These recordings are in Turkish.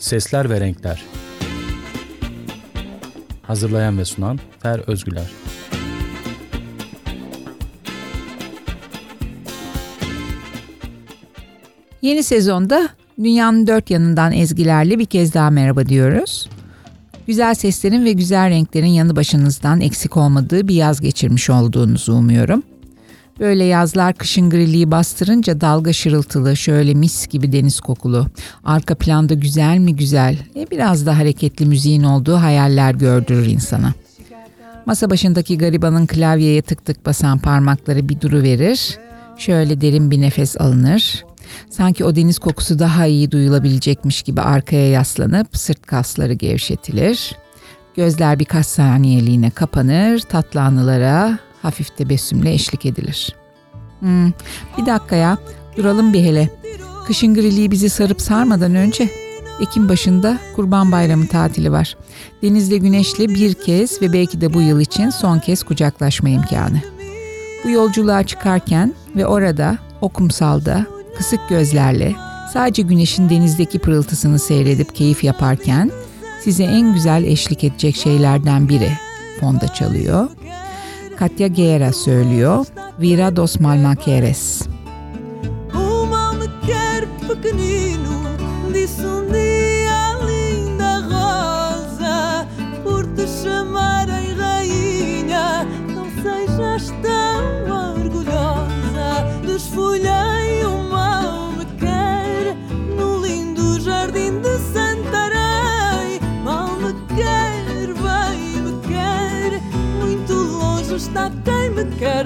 Sesler ve Renkler Hazırlayan ve sunan Fer Özgüler Yeni sezonda dünyanın dört yanından ezgilerle bir kez daha merhaba diyoruz. Güzel seslerin ve güzel renklerin yanı başınızdan eksik olmadığı bir yaz geçirmiş olduğunuzu umuyorum. Böyle yazlar kışın griliği bastırınca dalga şırıltılı, şöyle mis gibi deniz kokulu, arka planda güzel mi güzel, e biraz da hareketli müziğin olduğu hayaller gördürür insana. Masa başındaki garibanın klavyeye tık tık basan parmakları bir duru verir. Şöyle derin bir nefes alınır. Sanki o deniz kokusu daha iyi duyulabilecekmiş gibi arkaya yaslanıp sırt kasları gevşetilir. Gözler birkaç saniyeliğine kapanır, tatlı anılara hafif tebessümle eşlik edilir. Hmm, bir dakika ya, duralım bir hele. Kışın griliği bizi sarıp sarmadan önce Ekim başında Kurban Bayramı tatili var. Denizle güneşle bir kez ve belki de bu yıl için son kez kucaklaşma imkanı. Bu yolculuğa çıkarken ve orada o kumsalda kısık gözlerle sadece güneşin denizdeki pırıltısını seyredip keyif yaparken size en güzel eşlik edecek şeylerden biri fonda çalıyor. Katya Guerra söylüyor. Vira dos not time and care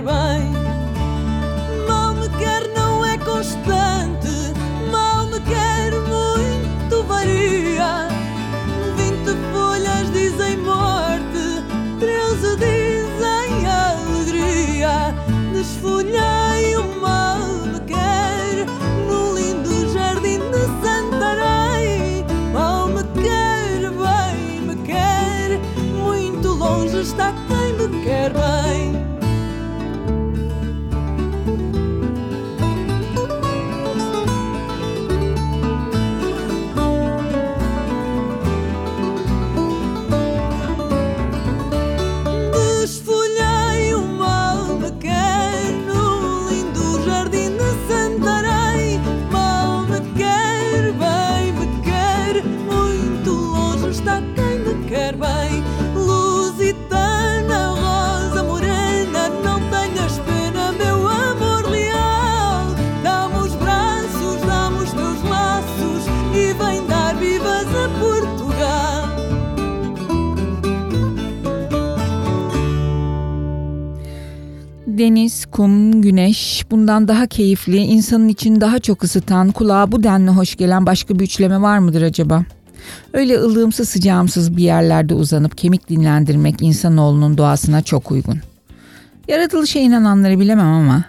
Deniz, kum, güneş bundan daha keyifli, insanın için daha çok ısıtan, kulağa bu denli hoş gelen başka bir üçleme var mıdır acaba? Öyle ılımsız sıcağımsız bir yerlerde uzanıp kemik dinlendirmek insanoğlunun doğasına çok uygun. Yaratılışa inananları bilemem ama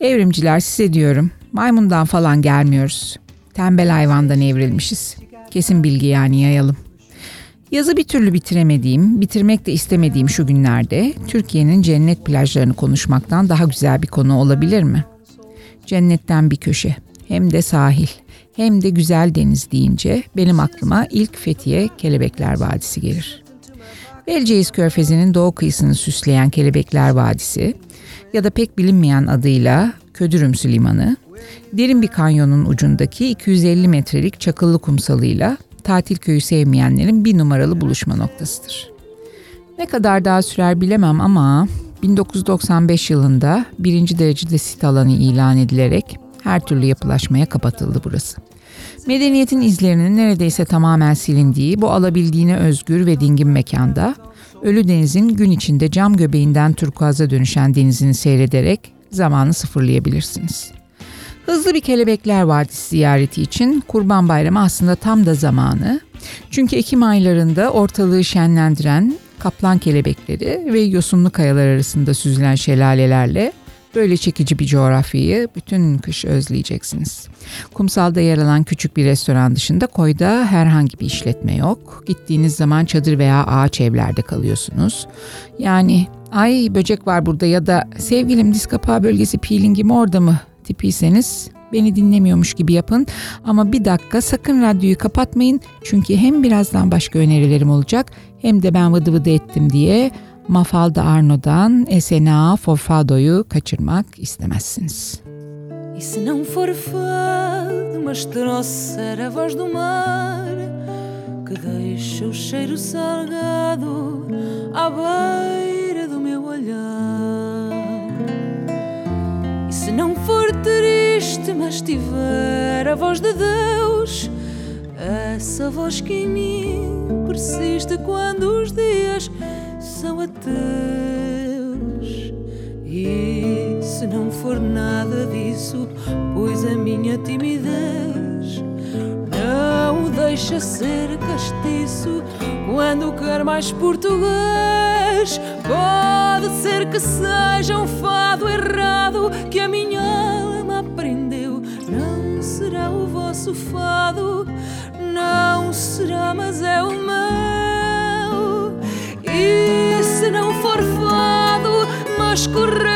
evrimciler size diyorum maymundan falan gelmiyoruz. Tembel hayvandan evrilmişiz. Kesin bilgi yani yayalım. Yazı bir türlü bitiremediğim, bitirmek de istemediğim şu günlerde Türkiye'nin cennet plajlarını konuşmaktan daha güzel bir konu olabilir mi? Cennetten bir köşe, hem de sahil, hem de güzel deniz deyince benim aklıma ilk Fethiye Kelebekler Vadisi gelir. Belceğiz Körfezi'nin doğu kıyısını süsleyen Kelebekler Vadisi ya da pek bilinmeyen adıyla Ködürümsü Limanı, derin bir kanyonun ucundaki 250 metrelik çakıllı kumsalıyla tatil köyü sevmeyenlerin bir numaralı buluşma noktasıdır. Ne kadar daha sürer bilemem ama 1995 yılında birinci derecede sit alanı ilan edilerek her türlü yapılaşmaya kapatıldı burası. Medeniyetin izlerinin neredeyse tamamen silindiği bu alabildiğine özgür ve dingin mekanda Ölü Deniz'in gün içinde cam göbeğinden turkuaza dönüşen denizini seyrederek zamanı sıfırlayabilirsiniz. Hızlı bir Kelebekler Vadisi ziyareti için Kurban Bayramı aslında tam da zamanı. Çünkü Ekim aylarında ortalığı şenlendiren kaplan kelebekleri ve yosunlu kayalar arasında süzülen şelalelerle böyle çekici bir coğrafyayı bütün kış özleyeceksiniz. Kumsalda yer alan küçük bir restoran dışında koyda herhangi bir işletme yok. Gittiğiniz zaman çadır veya ağaç evlerde kalıyorsunuz. Yani ay böcek var burada ya da sevgilim diz kapağı bölgesi peelingim orada mı tipiyseniz Beni dinlemiyormuş gibi yapın ama bir dakika sakın radyoyu kapatmayın. Çünkü hem birazdan başka önerilerim olacak hem de ben vıdı vıdı ettim diye Mafalda Arno'dan Esena Forfado'yu kaçırmak istemezsiniz. E não for fado, mas trouxer a voz do mar que deixa o cheiro salgado à beira do meu olhar. Se não for triste, mas tiver a voz de Deus, essa voz que em mim persiste quando os dias são ateus. E se não for nada disso, pois a minha timidez não o deixa ser castiço quando quer mais português. Pode ser que seja um fado errado que a minha alma aprendeu. Não será o vosso fado, não será, mas é o meu. E se não for fado, mas correr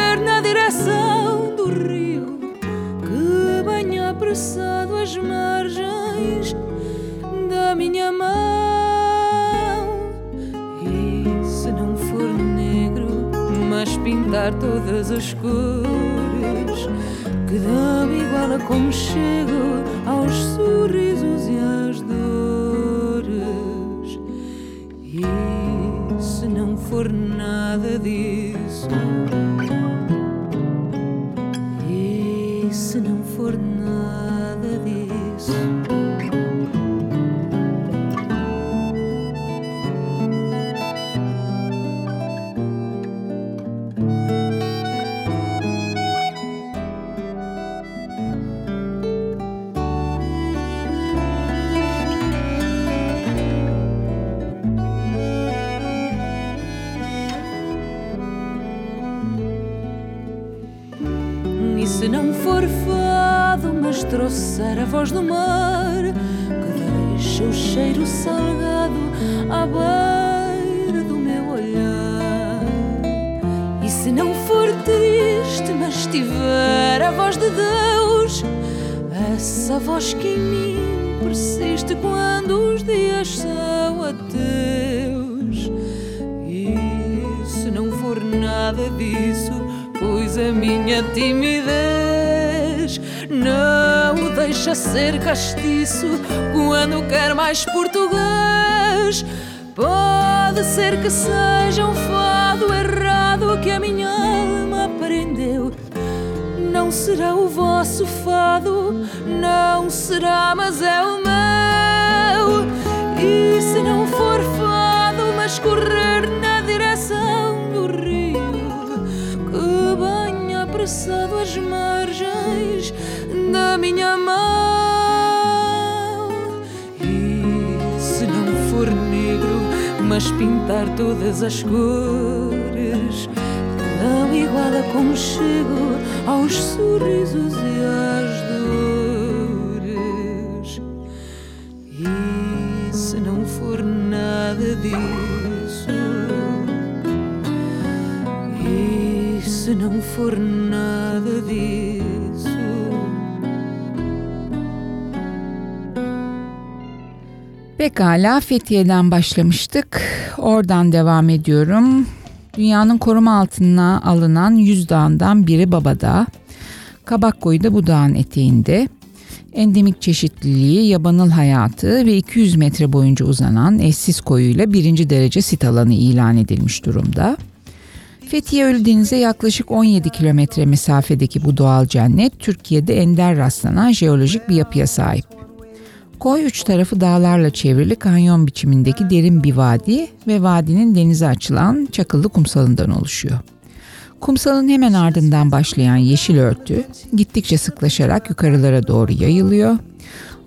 pintar todas as cores que dão igual a como chego aos sorrisos e às dores. E se não for nada disso, a voz de Deus, essa voz que em mim persiste quando os dias são ateus. E se não for nada disso, pois a minha timidez não o deixa ser castiço quando quer mais português. Pode ser que seja um fado errado que a minha. Não será o vosso fado, não será, mas é o meu. E se não for fado, mas correr na direção do rio que banha apressado as margens da minha mão. E se não for negro, mas pintar todas as cores igual a como chego aos sorrisos e às dores. E se não for nada disso, e se não for nada disso. Pekala Fethiye'den başlamıştık. Oradan devam ediyorum. Dünyanın koruma altına alınan yüz dağından biri Babadağ. Kabakkoyu da bu dağın eteğinde. Endemik çeşitliliği, yabanıl hayatı ve 200 metre boyunca uzanan eşsiz koyuyla birinci derece sit alanı ilan edilmiş durumda. Fethiye Ölüdeniz'e yaklaşık 17 kilometre mesafedeki bu doğal cennet Türkiye'de ender rastlanan jeolojik bir yapıya sahip. Koy üç tarafı dağlarla çevrili kanyon biçimindeki derin bir vadi ve vadinin denize açılan çakıllı kumsalından oluşuyor. Kumsalın hemen ardından başlayan yeşil örtü gittikçe sıklaşarak yukarılara doğru yayılıyor.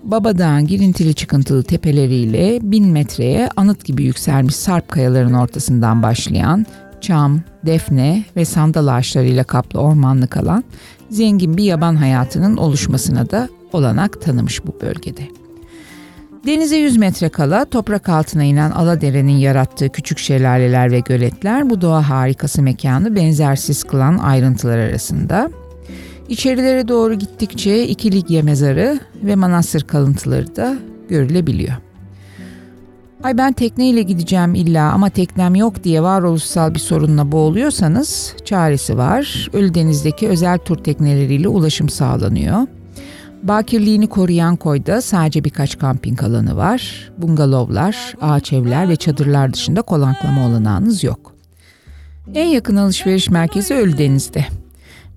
Babadağ'ın girintili çıkıntılı tepeleriyle bin metreye anıt gibi yükselmiş sarp kayaların ortasından başlayan çam, defne ve sandal ağaçlarıyla kaplı ormanlık alan zengin bir yaban hayatının oluşmasına da olanak tanımış bu bölgede. Denize 100 metre kala toprak altına inen Aladere'nin yarattığı küçük şelaleler ve göletler bu doğa harikası mekanı benzersiz kılan ayrıntılar arasında. İçerilere doğru gittikçe iki Likya mezarı ve manastır kalıntıları da görülebiliyor. Ay ben tekneyle gideceğim illa ama teknem yok diye varoluşsal bir sorunla boğuluyorsanız çaresi var. Ölüdeniz'deki özel tur tekneleriyle ulaşım sağlanıyor. Bakirliğini koruyan koyda sadece birkaç kamping alanı var. Bungalovlar, ağaç evler ve çadırlar dışında konaklama olanağınız yok. En yakın alışveriş merkezi Ölüdeniz'de.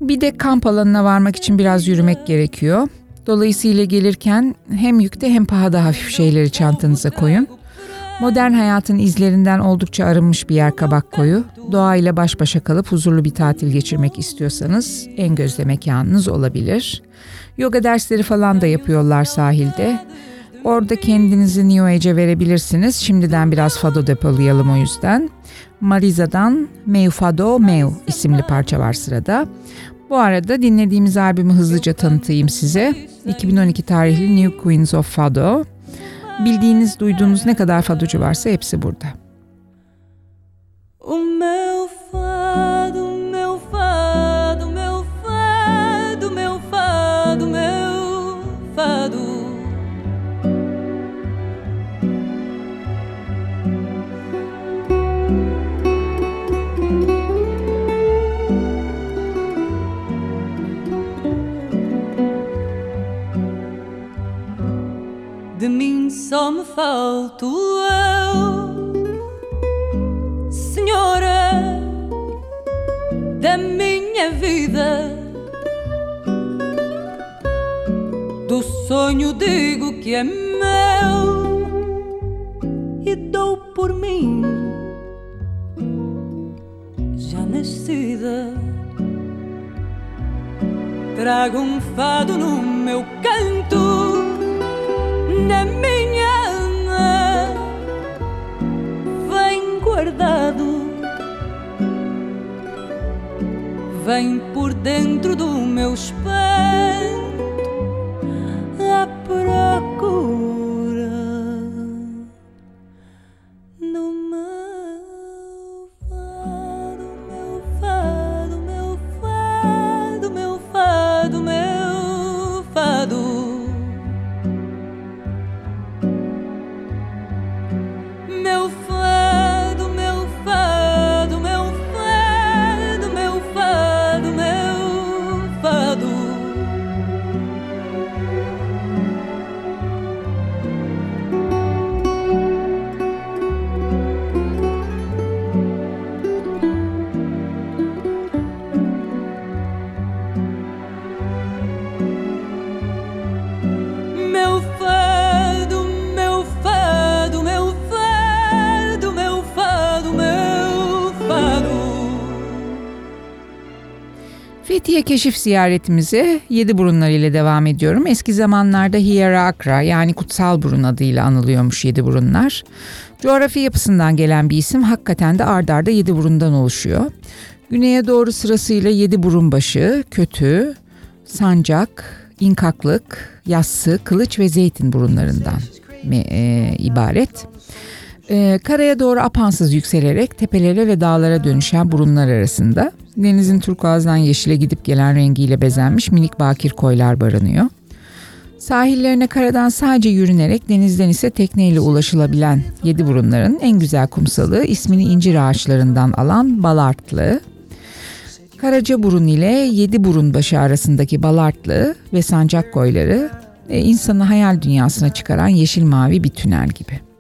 Bir de kamp alanına varmak için biraz yürümek gerekiyor. Dolayısıyla gelirken hem yükte hem pahada hafif şeyleri çantanıza koyun. Modern hayatın izlerinden oldukça arınmış bir yer kabak koyu. Doğayla baş başa kalıp huzurlu bir tatil geçirmek istiyorsanız en gözde mekanınız olabilir. Yoga dersleri falan da yapıyorlar sahilde. Orada kendinizi New Age'e verebilirsiniz. Şimdiden biraz fado depolayalım o yüzden. Mariza'dan Meu Fado Meu isimli parça var sırada. Bu arada dinlediğimiz albümü hızlıca tanıtayım size. 2012 tarihli New Queens of Fado. Bildiğiniz, duyduğunuz ne kadar fadocu varsa hepsi burada. O tu Fethiye keşif ziyaretimize yedi burunlar ile devam ediyorum. Eski zamanlarda Hierakra yani kutsal burun adıyla anılıyormuş yedi burunlar. Coğrafi yapısından gelen bir isim hakikaten de ard arda yedi burundan oluşuyor. Güneye doğru sırasıyla yedi burun başı, kötü, sancak, inkaklık, yassı, kılıç ve zeytin burunlarından e, ibaret. Ee, karaya doğru apansız yükselerek tepelere ve dağlara dönüşen burunlar arasında denizin turkuazdan yeşile gidip gelen rengiyle bezenmiş minik bakir koylar barınıyor. Sahillerine karadan sadece yürünerek denizden ise tekneyle ulaşılabilen yedi burunların en güzel kumsalı ismini incir ağaçlarından alan Balartlı. Karaca burun ile yedi burun başı arasındaki Balartlı ve sancak koyları e, insanı hayal dünyasına çıkaran yeşil mavi bir tünel gibi.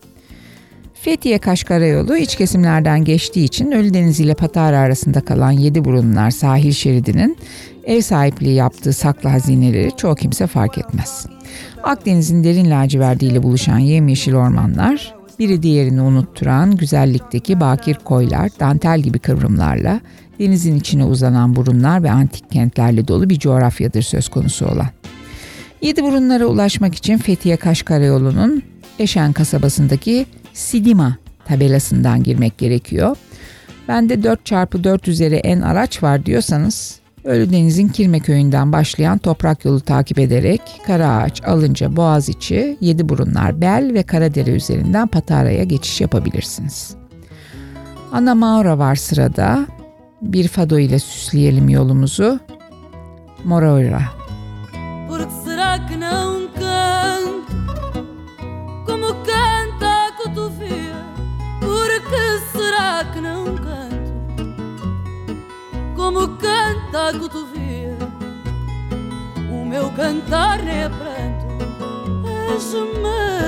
Fethiye Kaş Karayolu iç kesimlerden geçtiği için Ölüdeniz ile Patara arasında kalan yedi burunlar sahil şeridinin ev sahipliği yaptığı saklı hazineleri çoğu kimse fark etmez. Akdeniz'in derin laciverdiyle buluşan yemyeşil ormanlar, biri diğerini unutturan güzellikteki bakir koylar, dantel gibi kıvrımlarla, denizin içine uzanan burunlar ve antik kentlerle dolu bir coğrafyadır söz konusu olan. Yedi burunlara ulaşmak için Fethiye Kaş Karayolu'nun Eşen kasabasındaki Sidima tabelasından girmek gerekiyor. Bende 4x4 üzeri en araç var diyorsanız Ölüdeniz'in Kirme köyünden başlayan toprak yolu takip ederek Karaağaç, Alınca, Boğaziçi, Yediburunlar, Bel ve Karadere üzerinden Patara'ya geçiş yapabilirsiniz. Ana Maura var sırada. Bir fado ile süsleyelim yolumuzu. Moreira. meu cantar é pranto, és uma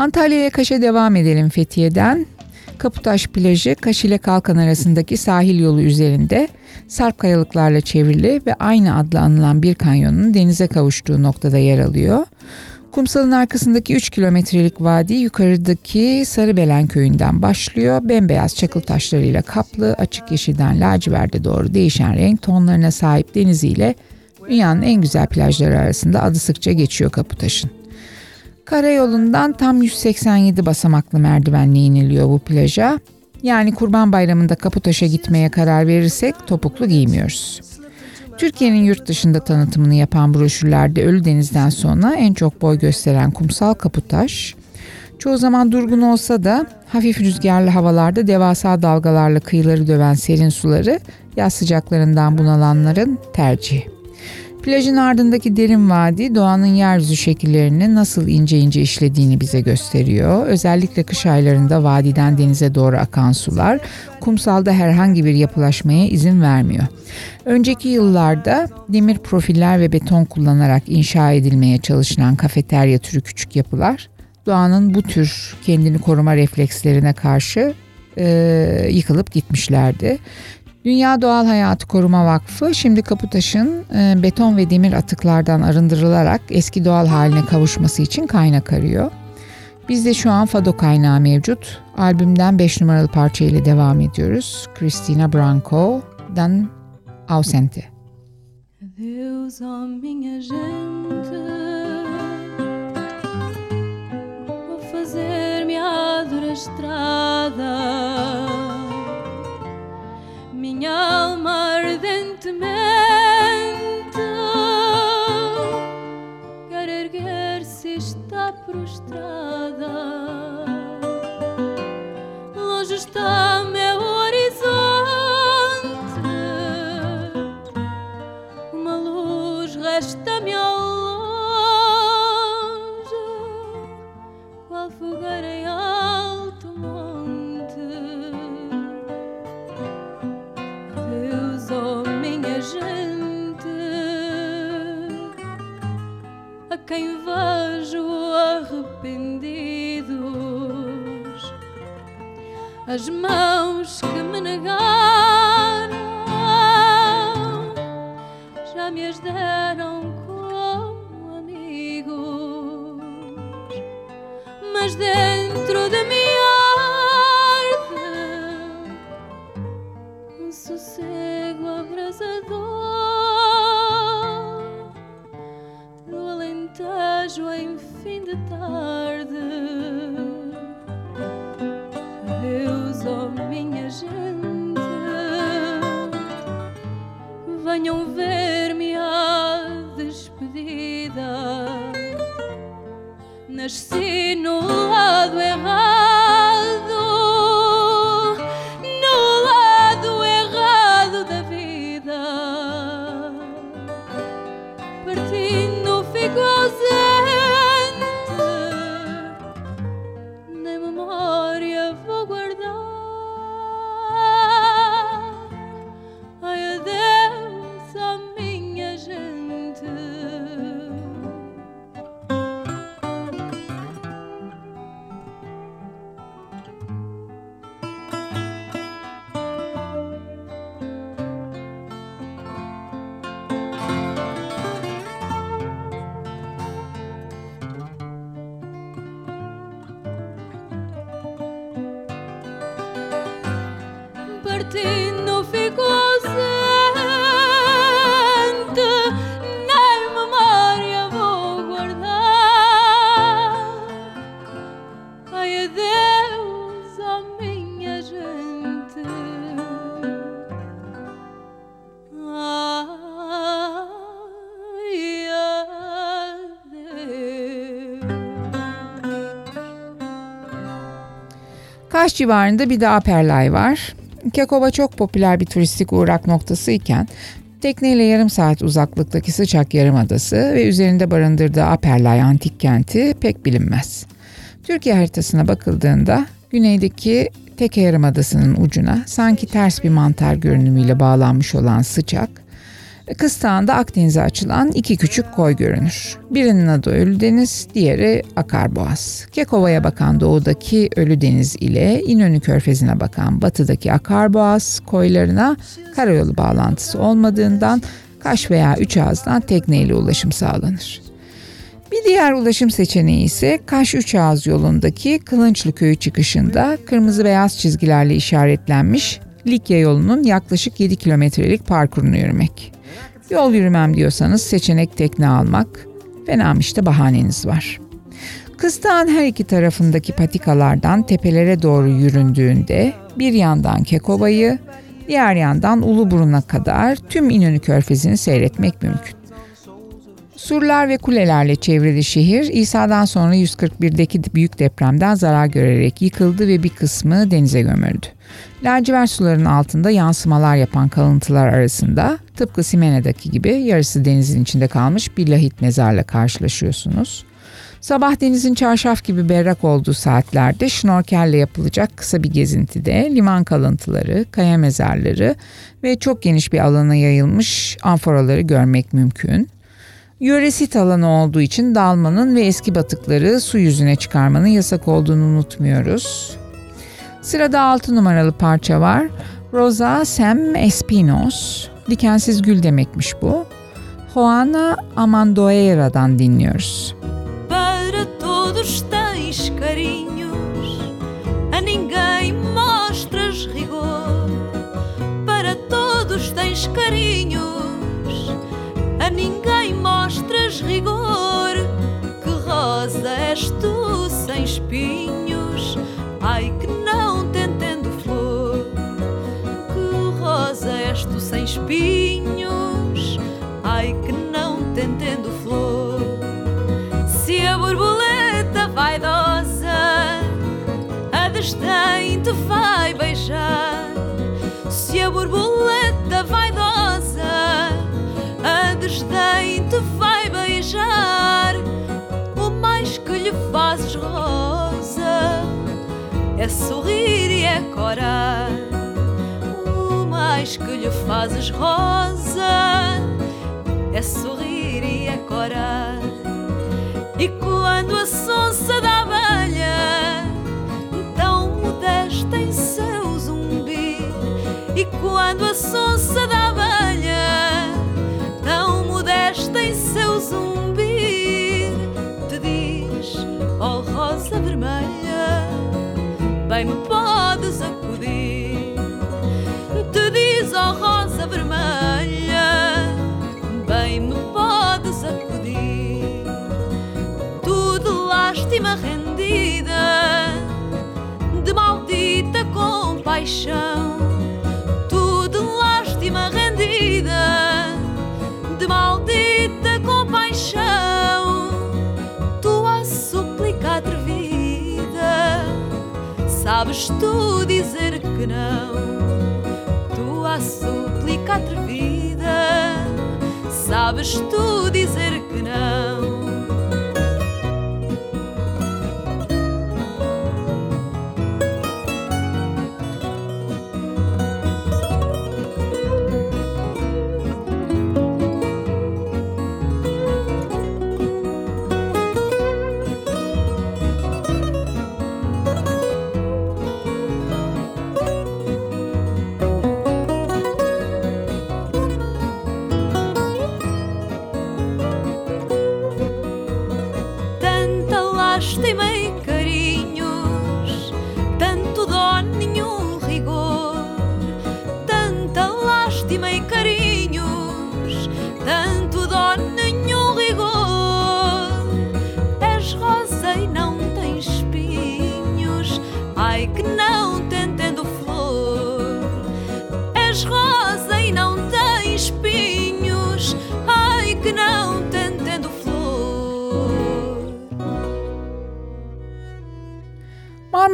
Antalya'ya Kaş'a devam edelim Fethiye'den. Kaputaş plajı Kaş ile Kalkan arasındaki sahil yolu üzerinde sarp kayalıklarla çevrili ve aynı adla anılan bir kanyonun denize kavuştuğu noktada yer alıyor. Kumsalın arkasındaki 3 kilometrelik vadi yukarıdaki Sarıbelen köyünden başlıyor. Bembeyaz çakıl taşlarıyla kaplı, açık yeşilden laciverde doğru değişen renk tonlarına sahip deniziyle dünyanın en güzel plajları arasında adı sıkça geçiyor Kaputaş'ın. Karayolundan tam 187 basamaklı merdivenle iniliyor bu plaja. Yani Kurban Bayramı'nda Kaputaş'a gitmeye karar verirsek topuklu giymiyoruz. Türkiye'nin yurt dışında tanıtımını yapan broşürlerde Ölüdeniz'den sonra en çok boy gösteren kumsal Kaputaş, çoğu zaman durgun olsa da hafif rüzgarlı havalarda devasa dalgalarla kıyıları döven serin suları yaz sıcaklarından bunalanların tercihi. Plajın ardındaki derin vadi doğanın yeryüzü şekillerini nasıl ince ince işlediğini bize gösteriyor. Özellikle kış aylarında vadiden denize doğru akan sular kumsalda herhangi bir yapılaşmaya izin vermiyor. Önceki yıllarda demir profiller ve beton kullanarak inşa edilmeye çalışılan kafeterya türü küçük yapılar doğanın bu tür kendini koruma reflekslerine karşı e, yıkılıp gitmişlerdi. Dünya Doğal Hayatı Koruma Vakfı şimdi Kaputaş'ın e, beton ve demir atıklardan arındırılarak eski doğal haline kavuşması için kaynak arıyor. Bizde şu an Fado kaynağı mevcut. Albümden 5 numaralı parça ile devam ediyoruz. Christina Branco'dan Ausente. Deus, ó minha gente, vou fazer-me a dura estrada, minha alma ardentemente quer erguer-se está prostrada. As mãos que me negaram já me as deram como amigos, mas dentro de mim arde um sossego abrasador. Do Alentejo em fim de sin no other. Civarında bir de Aperlay var. Kekova çok popüler bir turistik uğrak noktası iken tekneyle yarım saat uzaklıktaki sıcak yarımadası ve üzerinde barındırdığı Aperlay antik kenti pek bilinmez. Türkiye haritasına bakıldığında güneydeki Teke Yarımadası'nın ucuna sanki ters bir mantar görünümüyle bağlanmış olan sıcak, kıstağında Akdeniz'e açılan iki küçük koy görünür. Birinin adı Ölüdeniz, diğeri Akarboğaz. Kekova'ya bakan doğudaki Ölüdeniz ile İnönü Körfezi'ne bakan batıdaki Akarboğaz koylarına karayolu bağlantısı olmadığından Kaş veya Üçağız'dan tekneyle ulaşım sağlanır. Bir diğer ulaşım seçeneği ise Kaş Üçağız yolundaki Kılınçlı Köyü çıkışında kırmızı beyaz çizgilerle işaretlenmiş Likya yolunun yaklaşık 7 kilometrelik parkurunu yürümek. Yol yürümem diyorsanız seçenek tekne almak. Fena işte bahaneniz var. Kıstağın her iki tarafındaki patikalardan tepelere doğru yüründüğünde bir yandan Kekova'yı, diğer yandan Uluburun'a kadar tüm İnönü Körfezi'ni seyretmek mümkün. Surlar ve kulelerle çevrili şehir İsa'dan sonra 141'deki büyük depremden zarar görerek yıkıldı ve bir kısmı denize gömüldü. Lacivert suların altında yansımalar yapan kalıntılar arasında tıpkı Simena'daki gibi yarısı denizin içinde kalmış bir lahit mezarla karşılaşıyorsunuz. Sabah denizin çarşaf gibi berrak olduğu saatlerde şnorkelle yapılacak kısa bir gezintide liman kalıntıları, kaya mezarları ve çok geniş bir alana yayılmış amforaları görmek mümkün. Yöresit alanı olduğu için dalmanın ve eski batıkları su yüzüne çıkarmanın yasak olduğunu unutmuyoruz. Sırada 6 numaralı parça var. Rosa Sem Espinos. Dikensiz gül demekmiş bu. Juana Amandoeira'dan dinliyoruz. Para todos tens carinhos, a ninguém mostras rigor. Para todos tens carinhos, a ninguém mostras rigor. Que rosa és tu sem espinhos, ai que não te entendo flor. Que rosa és tu sem espinhos, ai que não te entendo flor. Se a borboleta vaidosa a desdém te vai beijar, se a borboleta te vai beijar, o mais que lhe fazes rosa é sorrir e é corar. O mais que lhe fazes rosa é sorrir e é corar. E quando a sonsa da abelha tão modesta em seu zumbi, e quando a sonsa da abelha rosa vermelha, bem me podes acudir. Te diz, ó rosa vermelha, bem me podes acudir. Tu de lástima rendida, de maldita compaixão. Sabes tu dizer que não? Tua súplica atrevida. Sabes tu dizer que não?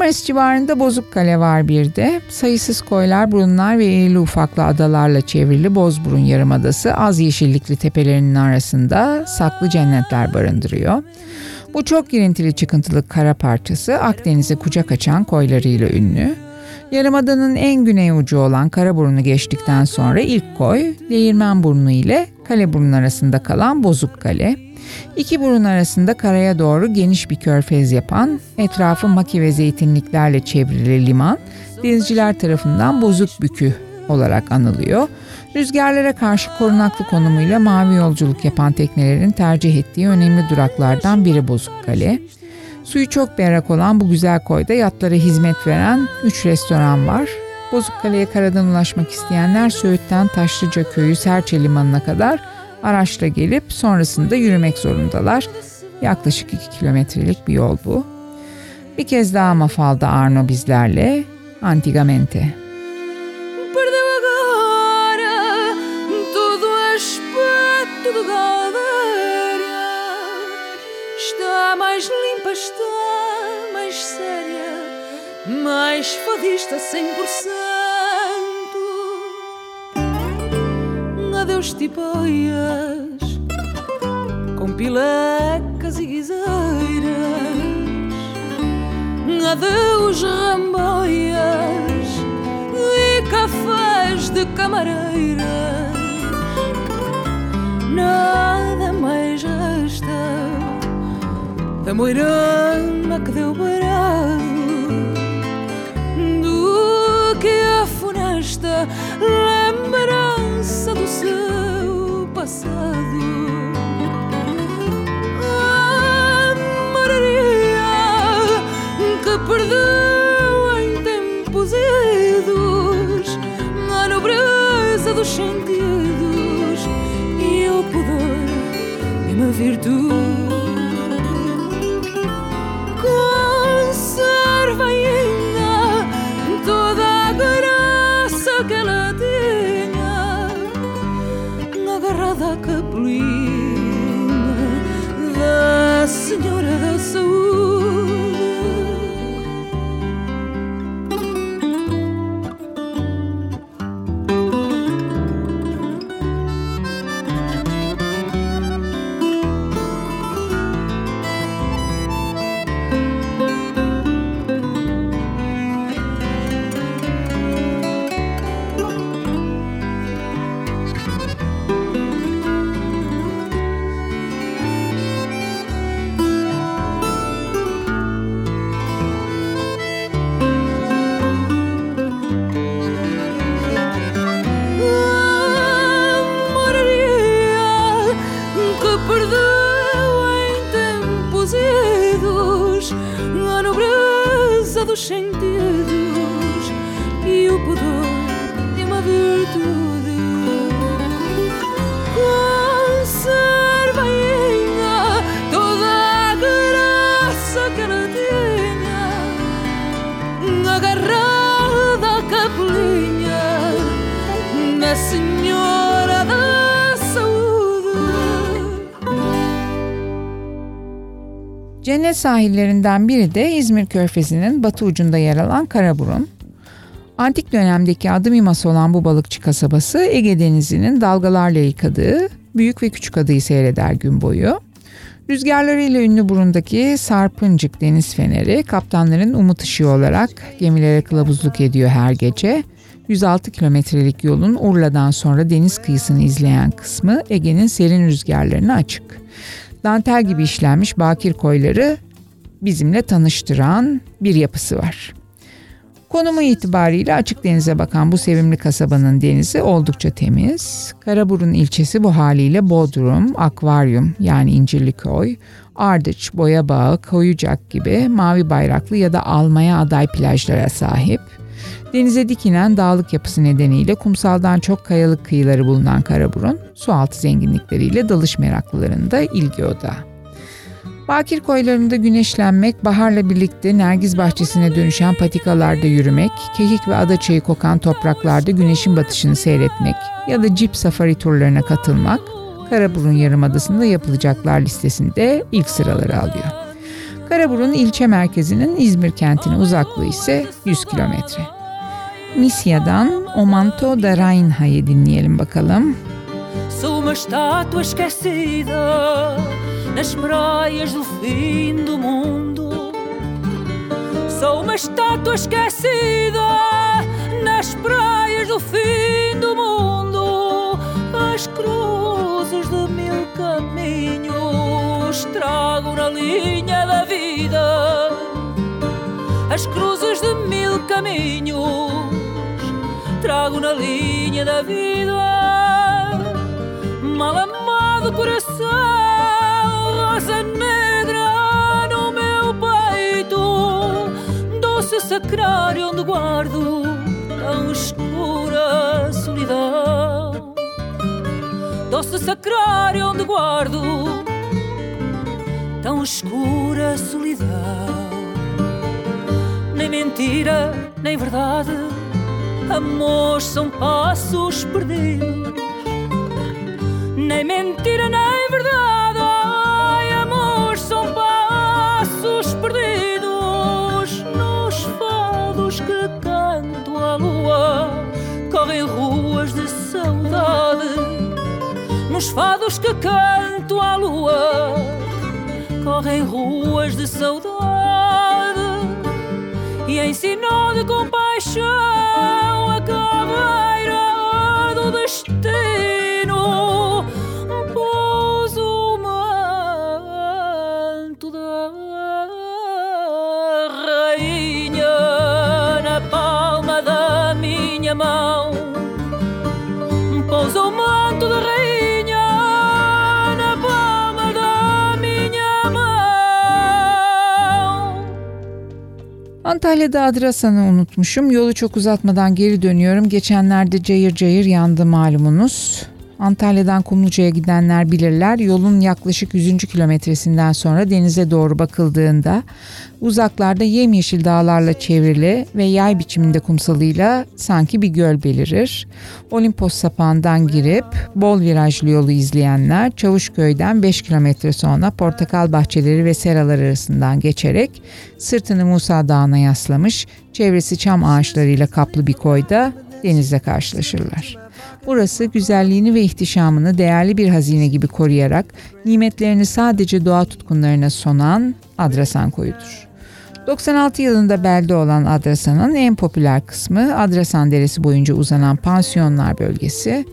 Marmaris civarında Bozuk Kale var bir de. Sayısız koylar, burunlar ve irili ufaklı adalarla çevrili Bozburun Yarımadası az yeşillikli tepelerinin arasında saklı cennetler barındırıyor. Bu çok girintili çıkıntılı kara parçası Akdeniz'e kucak açan koylarıyla ünlü. Yarımadanın en güney ucu olan Karaburun'u geçtikten sonra ilk koy Değirmenburnu ile Kaleburnu arasında kalan Bozuk Kale. İki burun arasında karaya doğru geniş bir körfez yapan, etrafı maki ve zeytinliklerle çevrili liman, denizciler tarafından Bozuk Bükü olarak anılıyor. Rüzgarlara karşı korunaklı konumuyla mavi yolculuk yapan teknelerin tercih ettiği önemli duraklardan biri Bozuk Kale. Suyu çok berrak olan bu güzel koyda yatlara hizmet veren 3 restoran var. Bozukkale'ye karadan ulaşmak isteyenler Söğüt'ten Taşlıca Köyü Serçe Limanı'na kadar araçla gelip sonrasında yürümek zorundalar. Yaklaşık 2 kilometrelik bir yol bu. Bir kez daha Mafal'da Arno bizlerle Antigamente. Está mais séria, mais fadista 100%. Adeus tipeias, com pilecas e guiseiras. Adeus ramboias e cafés de camareiras. Nada mais resta da moirama que deu parado do que a funesta lembrança sentidos e o pudor de uma virtude. a breeze. Sentidos e o pudor de uma virtude. Cennet sahillerinden biri de İzmir Körfezi'nin batı ucunda yer alan Karaburun. Antik dönemdeki adı Mimas olan bu balıkçı kasabası Ege Denizi'nin dalgalarla yıkadığı büyük ve küçük adayı seyreder gün boyu. Rüzgarlarıyla ünlü burundaki Sarpıncık Deniz Feneri kaptanların umut ışığı olarak gemilere kılavuzluk ediyor her gece. 106 kilometrelik yolun Urla'dan sonra deniz kıyısını izleyen kısmı Ege'nin serin rüzgarlarına açık. Dantel gibi işlenmiş bakir koyları bizimle tanıştıran bir yapısı var. Konumu itibariyle açık denize bakan bu sevimli kasabanın denizi oldukça temiz. Karaburun ilçesi bu haliyle Bodrum, Akvaryum yani İncirlikoy, Ardıç, Boyabağı, Koyucak gibi mavi bayraklı ya da almaya aday plajlara sahip. Denize dikinen dağlık yapısı nedeniyle kumsaldan çok kayalık kıyıları bulunan Karaburun, sualtı zenginlikleriyle dalış meraklılarında ilgi odağı. Bakir koylarında güneşlenmek, baharla birlikte nergiz bahçesine dönüşen patikalarda yürümek, kekik ve adaçayı kokan topraklarda güneşin batışını seyretmek ya da cip safari turlarına katılmak, Karaburun Yarımadası'nda yapılacaklar listesinde ilk sıraları alıyor. Karaburun ilçe merkezinin İzmir kentine uzaklığı ise 100 kilometre. Misya'dan Omanto da Reinha'yı dinleyelim bakalım. Sou uma estátua esquecida nas praias do fim do mundo. Sou uma estátua esquecida nas praias do fim do mundo. As cruzes de mil caminhos trago na linha da vida. As cruzes de mil caminhos trago na linha da vida. Mal amado coração rosa negra no meu peito, doce sacrário onde guardo tão escura solidão. Doce sacrário onde guardo tão escura solidão. Nem mentira, nem verdade, amor são passos perdidos. Nem mentira, nem verdade perdidos nos fados que canto à lua, correm ruas de saudade. Nos fados que canto à lua, correm ruas de saudade. E em sinal de compaixão, a caveira do destino Antalya'da Adrasan'ı unutmuşum. Yolu çok uzatmadan geri dönüyorum. Geçenlerde cayır cayır yandı malumunuz. Antalya'dan Kumluca'ya gidenler bilirler. Yolun yaklaşık 100. kilometresinden sonra denize doğru bakıldığında uzaklarda yemyeşil dağlarla çevrili ve yay biçiminde kumsalıyla sanki bir göl belirir. Olimpos sapağından girip bol virajlı yolu izleyenler Çavuşköy'den 5 kilometre sonra portakal bahçeleri ve seralar arasından geçerek sırtını Musa Dağı'na yaslamış, çevresi çam ağaçlarıyla kaplı bir koyda denizle karşılaşırlar. Burası güzelliğini ve ihtişamını değerli bir hazine gibi koruyarak nimetlerini sadece doğa tutkunlarına sunan Adrasan koyudur. 96 yılında belde olan Adrasan'ın en popüler kısmı Adrasan Deresi boyunca uzanan pansiyonlar bölgesi.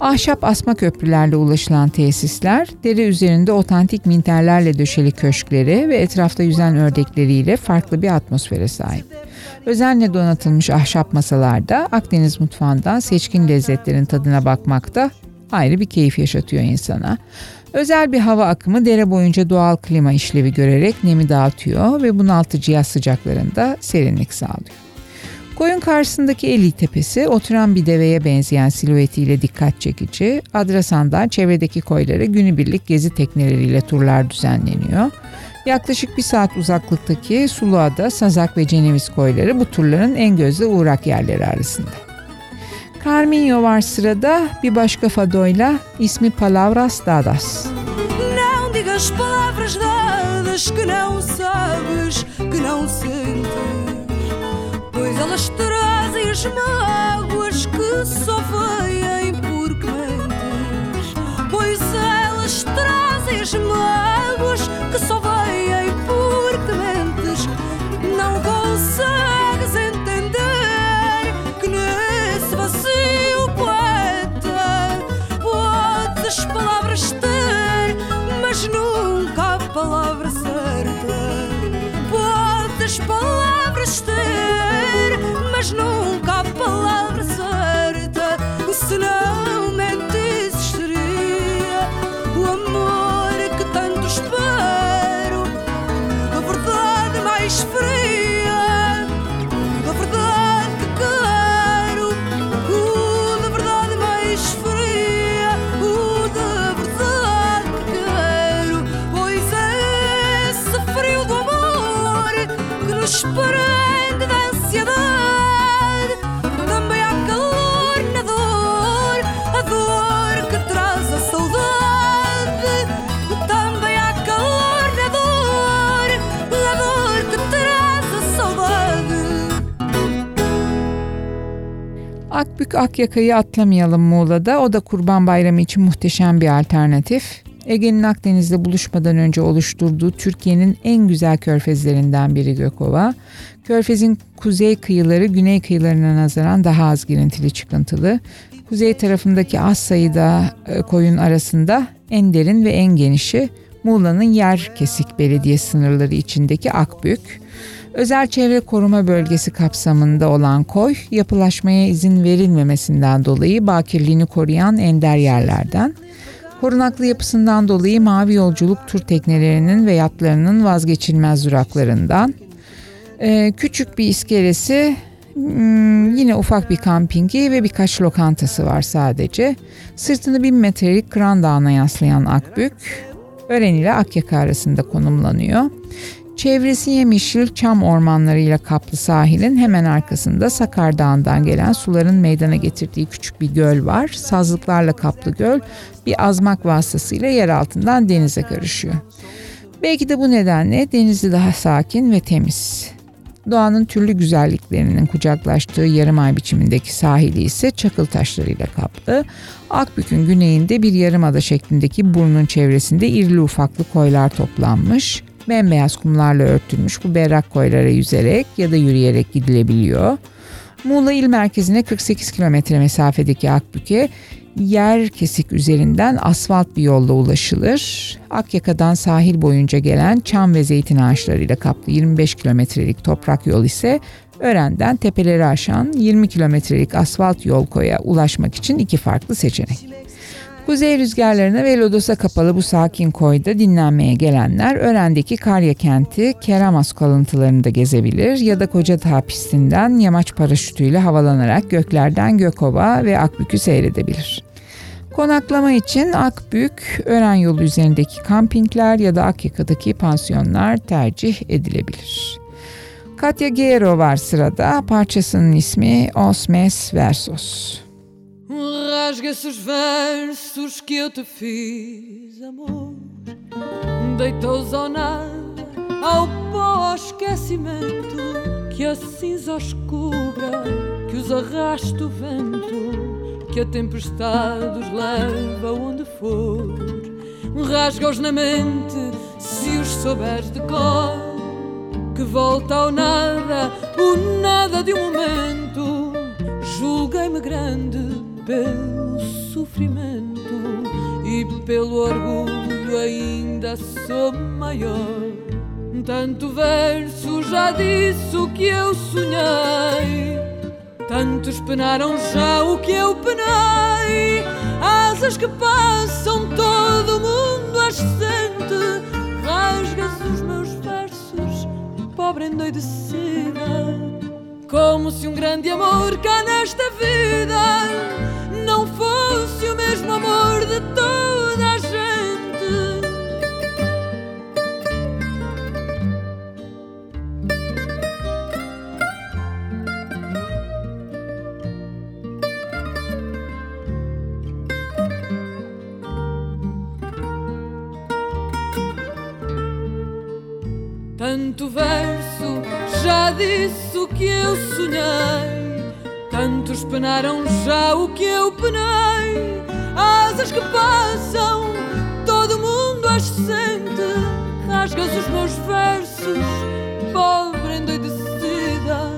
Ahşap asma köprülerle ulaşılan tesisler, dere üzerinde otantik minterlerle döşeli köşkleri ve etrafta yüzen ördekleriyle farklı bir atmosfere sahip. Özenle donatılmış ahşap masalarda Akdeniz mutfağından seçkin lezzetlerin tadına bakmakta ayrı bir keyif yaşatıyor insana. Özel bir hava akımı dere boyunca doğal klima işlevi görerek nemi dağıtıyor ve bunaltıcı yaz sıcaklarında serinlik sağlıyor. Koyun karşısındaki Eli Tepesi oturan bir deveye benzeyen silüetiyle dikkat çekici. Adrasan'dan çevredeki koylara günübirlik gezi tekneleriyle turlar düzenleniyor. Yaklaşık bir saat uzaklıktaki Suluada, Sazak ve Ceneviz koyları bu turların en gözde uğrak yerleri arasında. Carminho var sırada bir başka fadoyla ismi Palavras Dadas. Não digas palavras dadas que não sabes, que não sentes. Pois elas trazem as mágoas que só Akbük Akyaka'yı atlamayalım Muğla'da. O da Kurban Bayramı için muhteşem bir alternatif. Ege'nin Akdeniz'de buluşmadan önce oluşturduğu Türkiye'nin en güzel körfezlerinden biri Gökova. Körfezin kuzey kıyıları güney kıyılarına nazaran daha az girintili çıkıntılı. Kuzey tarafındaki az sayıda e, koyun arasında en derin ve en genişi Muğla'nın yer kesik belediye sınırları içindeki Akbük. Özel çevre koruma bölgesi kapsamında olan koy, yapılaşmaya izin verilmemesinden dolayı bakirliğini koruyan ender yerlerden. Korunaklı yapısından dolayı mavi yolculuk tur teknelerinin ve yatlarının vazgeçilmez duraklarından. Ee, küçük bir iskelesi, hmm, yine ufak bir kampingi ve birkaç lokantası var sadece. Sırtını 1000 metrelik Kıran Dağı'na yaslayan Akbük, Ören ile Akyaka arasında konumlanıyor. Çevresi yemyeşil çam ormanlarıyla kaplı sahilin hemen arkasında Sakar Dağı'ndan gelen suların meydana getirdiği küçük bir göl var. Sazlıklarla kaplı göl bir azmak vasıtasıyla yer altından denize karışıyor. Belki de bu nedenle denizi daha sakin ve temiz. Doğanın türlü güzelliklerinin kucaklaştığı yarım ay biçimindeki sahili ise çakıl taşlarıyla kaplı. Akbük'ün güneyinde bir yarımada şeklindeki burnun çevresinde irili ufaklı koylar toplanmış. Bembeyaz kumlarla örtülmüş bu berrak koylara yüzerek ya da yürüyerek gidilebiliyor. Muğla il merkezine 48 kilometre mesafedeki Akbük'e yer kesik üzerinden asfalt bir yolla ulaşılır. Akyaka'dan sahil boyunca gelen çam ve zeytin ağaçlarıyla kaplı 25 kilometrelik toprak yol ise Ören'den tepeleri aşan 20 kilometrelik asfalt yol koya ulaşmak için iki farklı seçenek. Kuzey rüzgarlarına ve lodosa kapalı bu sakin koyda dinlenmeye gelenler Ören'deki Karya kenti Keramas kalıntılarında gezebilir ya da Kocadağ pistinden yamaç paraşütüyle havalanarak göklerden Gökova ve Akbük'ü seyredebilir. Konaklama için Akbük, Ören yolu üzerindeki kampingler ya da Akyaka'daki pansiyonlar tercih edilebilir. Katya Gero var sırada. Parçasının ismi Os Mes Versos. Rasga esses versos que eu te fiz, amor. Deita-os ao nada, ao pó, ao esquecimento. Que a cinza os cubra, que os arraste o vento. Que a tempestade os leva onde for. Rasga-os na mente, se os souberes de cor. Que volta ao nada, o nada de um momento. Julguei-me grande pelo sofrimento e pelo orgulho ainda sou maior. Tanto verso já disse o que eu sonhei, tantos penaram já o que eu penei. Asas que passam todo mundo às sente, rasgas os meus versos, pobre endoidecida. Como se um grande amor cá nesta vida não fosse o mesmo amor de toda a gente. Tanto verso já disse o que eu sonhei. Tantos penaram já o que eu penei. Asas que passam, todo mundo as sente. Rasgas os meus versos, pobre endoidecida.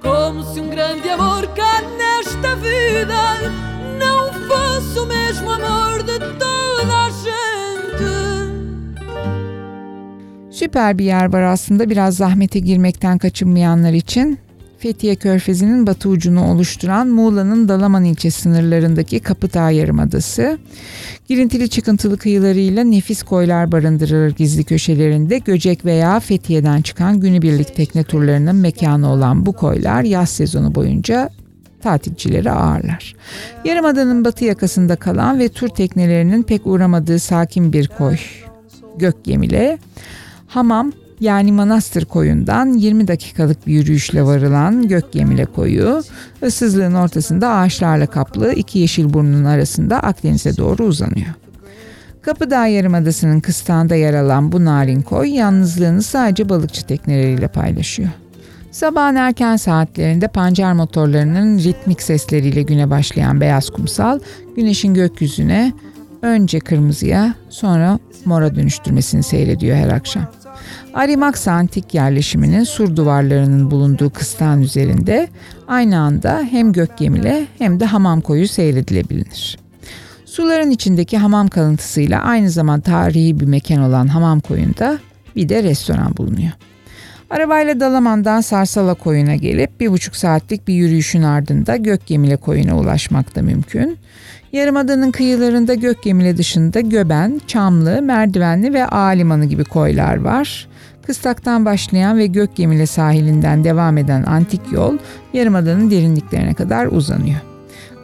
Como se um grande amor cá nesta vida não fosse o mesmo amor de toda a Süper bir yer var aslında biraz zahmete girmekten kaçınmayanlar için. Fethiye Körfezi'nin batı ucunu oluşturan Muğla'nın Dalaman ilçe sınırlarındaki Kapıdağ Yarımadası. Girintili çıkıntılı kıyılarıyla nefis koylar barındırır gizli köşelerinde Göcek veya Fethiye'den çıkan günübirlik tekne turlarının mekanı olan bu koylar yaz sezonu boyunca tatilcileri ağırlar. Yarımadanın batı yakasında kalan ve tur teknelerinin pek uğramadığı sakin bir koy Gökgemile Hamam yani Manastır koyundan 20 dakikalık bir yürüyüşle varılan Gökgemile koyu, ıssızlığın ortasında ağaçlarla kaplı iki yeşil burnun arasında Akdeniz'e doğru uzanıyor. Kapıdağ Yarımadası'nın kıstağında yer alan bu narin koy yalnızlığını sadece balıkçı tekneleriyle paylaşıyor. Sabahın erken saatlerinde pancar motorlarının ritmik sesleriyle güne başlayan beyaz kumsal, güneşin gökyüzüne önce kırmızıya sonra mora dönüştürmesini seyrediyor her akşam. Arimax antik yerleşiminin sur duvarlarının bulunduğu kıstağın üzerinde aynı anda hem gök gemile hem de hamam koyu seyredilebilir. Suların içindeki hamam kalıntısıyla aynı zamanda tarihi bir mekan olan hamam koyunda bir de restoran bulunuyor. Arabayla Dalaman'dan Sarsala koyuna gelip bir buçuk saatlik bir yürüyüşün ardında Gökgemile koyuna ulaşmak da mümkün. Yarımada'nın kıyılarında Gökgemile dışında Göben, Çamlı, Merdivenli ve Ağalimanı gibi koylar var. Kıstaktan başlayan ve Gökgemile sahilinden devam eden antik yol Yarımada'nın derinliklerine kadar uzanıyor.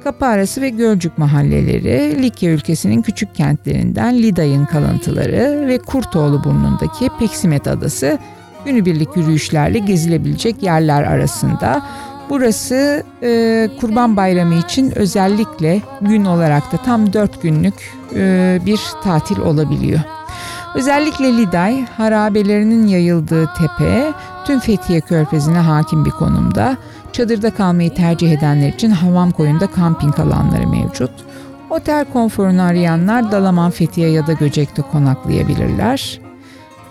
Kapı arası ve Gölcük mahalleleri, Likya ülkesinin küçük kentlerinden Liday'ın kalıntıları ve Kurtoğlu burnundaki Peksimet adası günübirlik yürüyüşlerle gezilebilecek yerler arasında. Burası e, Kurban Bayramı için özellikle gün olarak da tam dört günlük e, bir tatil olabiliyor. Özellikle Liday, harabelerinin yayıldığı tepe, tüm Fethiye Körfezi'ne hakim bir konumda. Çadırda kalmayı tercih edenler için Havam Koyu'nda kamping alanları mevcut. Otel konforunu arayanlar Dalaman, Fethiye ya da Göcek'te konaklayabilirler.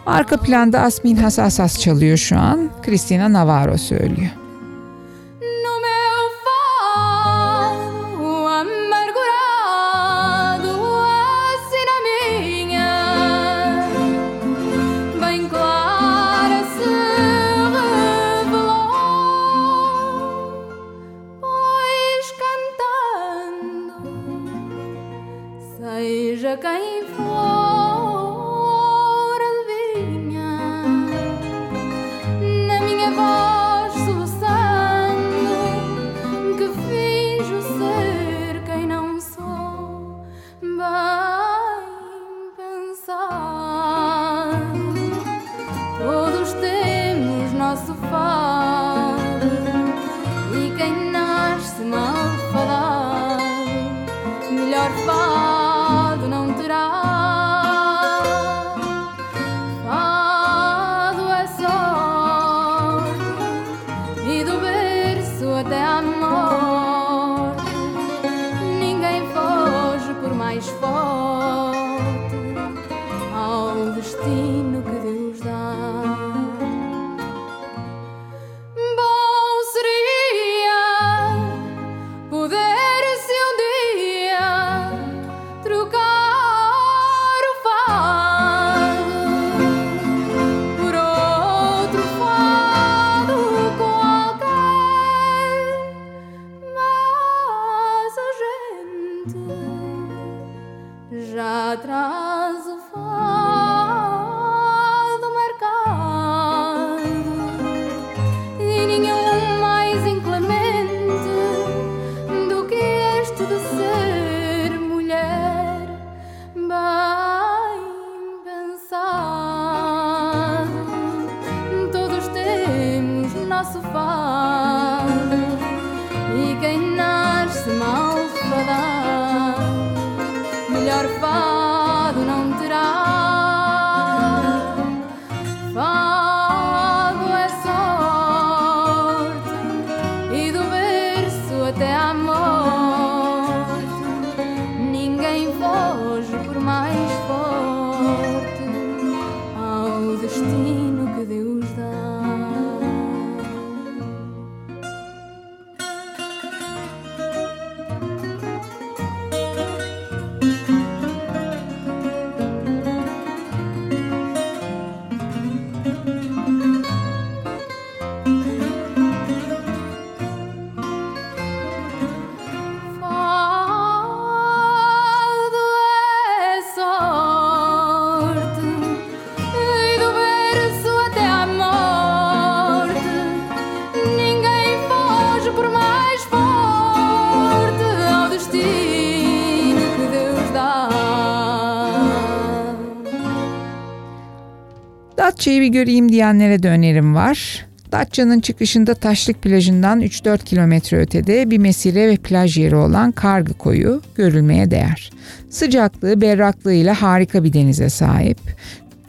Arka planda Asmin Hasasas çalıyor şu an. Christina Navarro söylüyor. atraso faz. Datça'yı bir göreyim diyenlere de önerim var. Datça'nın çıkışında Taşlık plajından 3-4 kilometre ötede bir mesire ve plaj yeri olan Kargı Koyu görülmeye değer. Sıcaklığı, berraklığıyla harika bir denize sahip.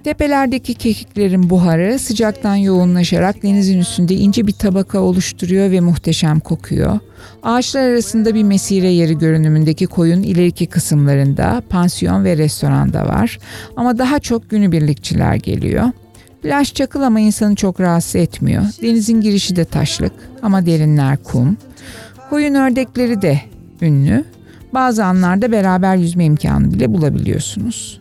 Tepelerdeki kekiklerin buharı sıcaktan yoğunlaşarak denizin üstünde ince bir tabaka oluşturuyor ve muhteşem kokuyor. Ağaçlar arasında bir mesire yeri görünümündeki koyun ileriki kısımlarında pansiyon ve restoran da var. Ama daha çok günübirlikçiler geliyor. Plaj çakıl ama insanı çok rahatsız etmiyor. Denizin girişi de taşlık ama derinler kum. Koyun ördekleri de ünlü. Bazı anlarda beraber yüzme imkanı bile bulabiliyorsunuz.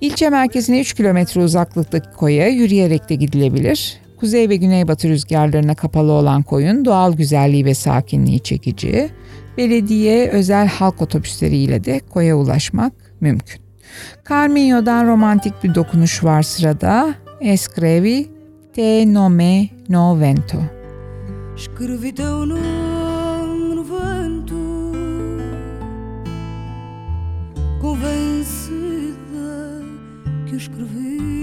İlçe merkezine 3 kilometre uzaklıktaki koya yürüyerek de gidilebilir. Kuzey ve güneybatı rüzgarlarına kapalı olan koyun doğal güzelliği ve sakinliği çekici. Belediye özel halk otobüsleriyle de koya ulaşmak mümkün. Carminho'dan romantik bir dokunuş var sırada. Escrevi te nome no vento. Escrevi teu nome no vento, convencida que o escrevia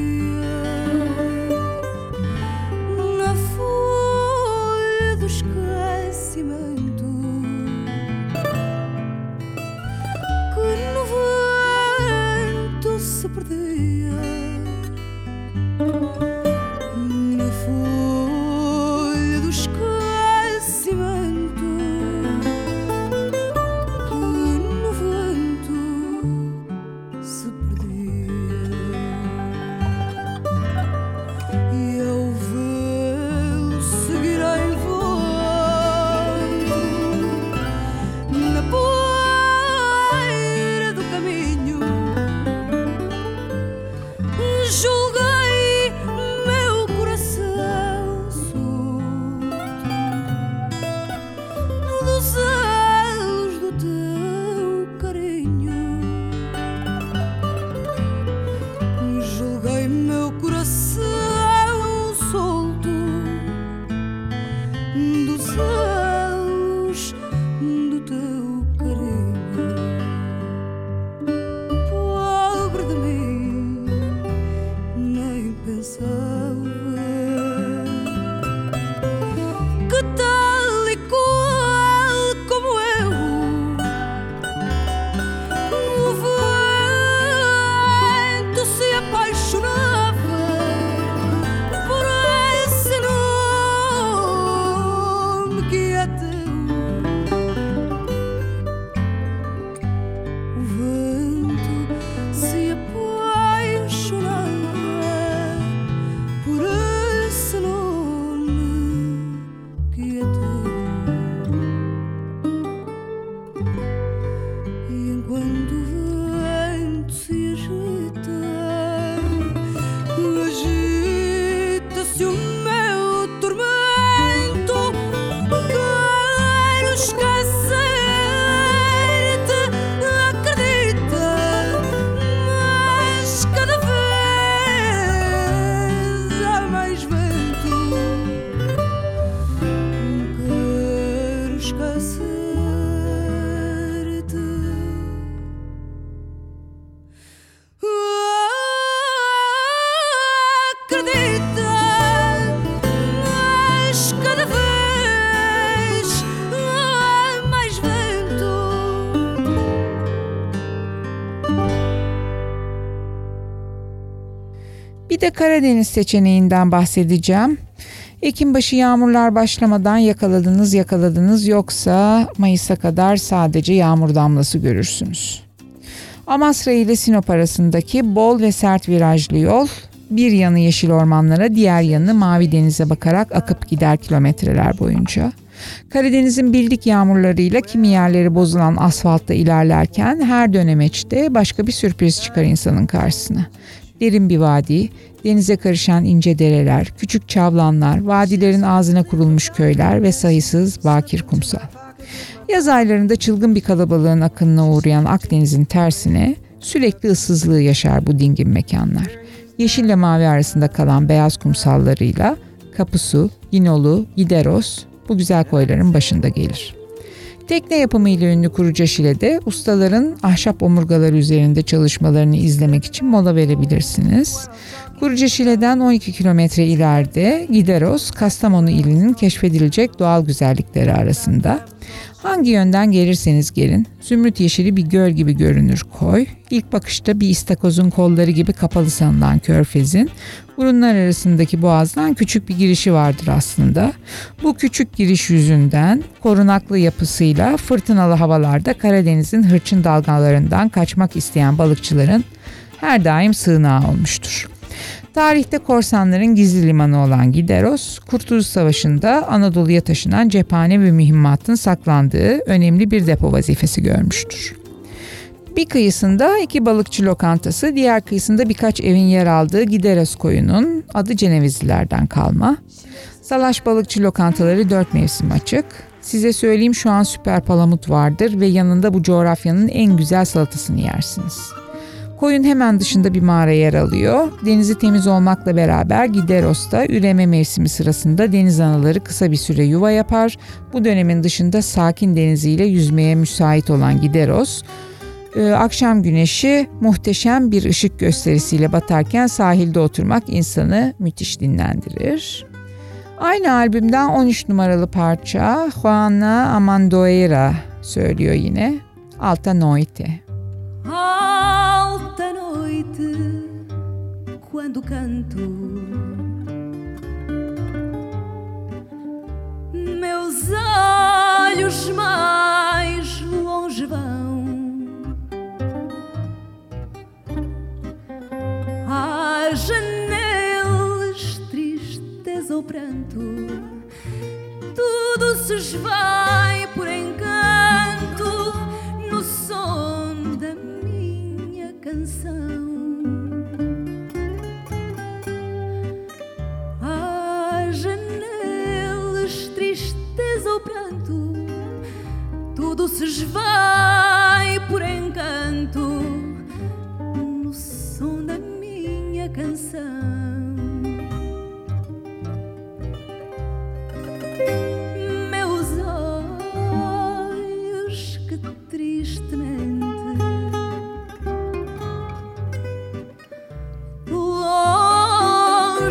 Karadeniz seçeneğinden bahsedeceğim. Ekim başı yağmurlar başlamadan yakaladınız yakaladınız yoksa Mayıs'a kadar sadece yağmur damlası görürsünüz. Amasra ile Sinop arasındaki bol ve sert virajlı yol bir yanı yeşil ormanlara diğer yanı mavi denize bakarak akıp gider kilometreler boyunca. Karadeniz'in bildik yağmurlarıyla kimi yerleri bozulan asfaltta ilerlerken her dönemeçte başka bir sürpriz çıkar insanın karşısına. Derin bir vadi, denize karışan ince dereler, küçük çavlanlar, vadilerin ağzına kurulmuş köyler ve sayısız bakir kumsal. Yaz aylarında çılgın bir kalabalığın akınına uğrayan Akdeniz'in tersine sürekli ıssızlığı yaşar bu dingin mekanlar. Yeşille mavi arasında kalan beyaz kumsallarıyla Kapusu, Ginolu, Gideros bu güzel koyların başında gelir. Tekne yapımıyla ünlü Kurucaşile'de ustaların ahşap omurgaları üzerinde çalışmalarını izlemek için mola verebilirsiniz. Kurucaşile'den 12 kilometre ileride Gideros, Kastamonu ilinin keşfedilecek doğal güzellikleri arasında. Hangi yönden gelirseniz gelin, zümrüt yeşili bir göl gibi görünür koy. İlk bakışta bir istakozun kolları gibi kapalı sanılan körfezin, burunlar arasındaki boğazdan küçük bir girişi vardır aslında. Bu küçük giriş yüzünden korunaklı yapısıyla fırtınalı havalarda Karadeniz'in hırçın dalgalarından kaçmak isteyen balıkçıların her daim sığınağı olmuştur. Tarihte korsanların gizli limanı olan Gideros, Kurtuluş Savaşı'nda Anadolu'ya taşınan cephane ve mühimmatın saklandığı önemli bir depo vazifesi görmüştür. Bir kıyısında iki balıkçı lokantası, diğer kıyısında birkaç evin yer aldığı Gideros koyunun adı Cenevizlilerden kalma. Salaş balıkçı lokantaları dört mevsim açık. Size söyleyeyim şu an süper palamut vardır ve yanında bu coğrafyanın en güzel salatasını yersiniz. Koyun hemen dışında bir mağara yer alıyor. Denizi temiz olmakla beraber Gideros'ta üreme mevsimi sırasında deniz anaları kısa bir süre yuva yapar. Bu dönemin dışında sakin deniziyle yüzmeye müsait olan Gideros, e, akşam güneşi muhteşem bir ışık gösterisiyle batarken sahilde oturmak insanı müthiş dinlendirir. Aynı albümden 13 numaralı parça Juana Amandoeira söylüyor yine. Alta Noite. Alta noite, quando canto, meus olhos mais longe vão. Às janelas, tristeza ou pranto, tudo se esvai por encanto no som da minha canção. Às janelas, tristeza ou pranto, tudo se esvai por encanto no som da minha canção.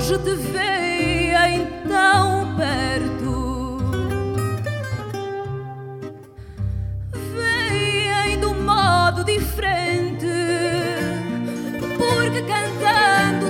Hoje te veia então perto. Veia de um modo diferente, porque cantando.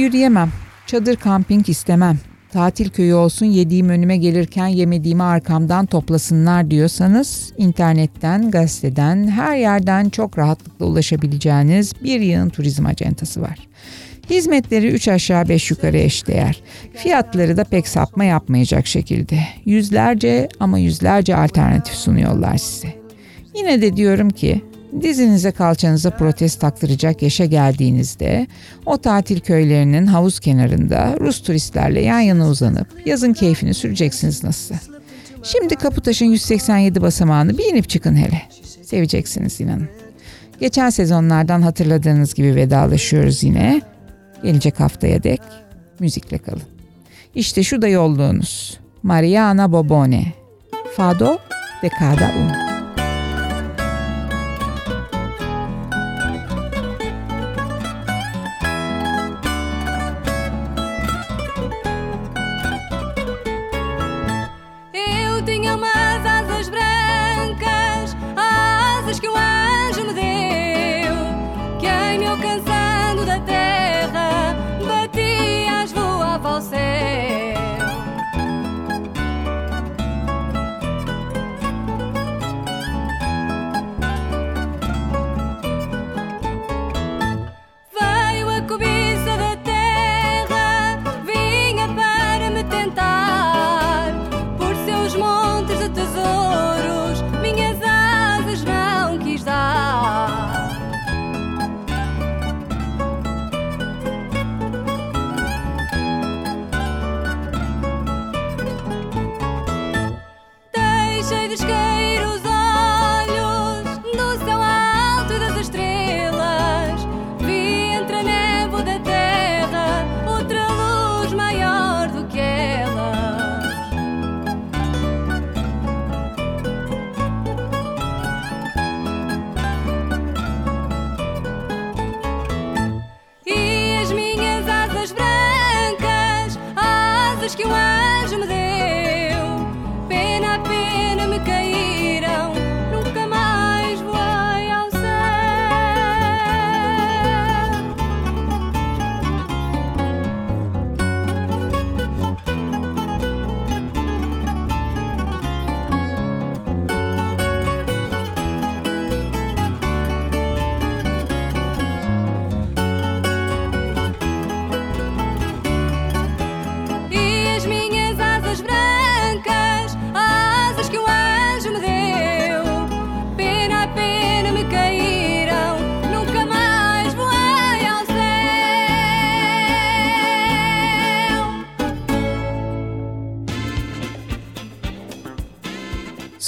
Yürüyemem. Çadır kamping istemem. Tatil köyü olsun yediğim önüme gelirken yemediğimi arkamdan toplasınlar diyorsanız internetten, gazeteden, her yerden çok rahatlıkla ulaşabileceğiniz bir yığın turizm acentası var. Hizmetleri 3 aşağı 5 yukarı eşdeğer. Fiyatları da pek sapma yapmayacak şekilde. Yüzlerce ama yüzlerce alternatif sunuyorlar size. Yine de diyorum ki dizinize kalçanıza protez taktıracak yaşa geldiğinizde o tatil köylerinin havuz kenarında Rus turistlerle yan yana uzanıp yazın keyfini süreceksiniz nasılsa. Şimdi Kaputaş'ın 187 basamağını bir inip çıkın hele. Seveceksiniz inanın. Geçen sezonlardan hatırladığınız gibi vedalaşıyoruz yine. Gelecek haftaya dek müzikle kalın. İşte şu da yolluğunuz. Mariana Bobone. Fado de cada uno.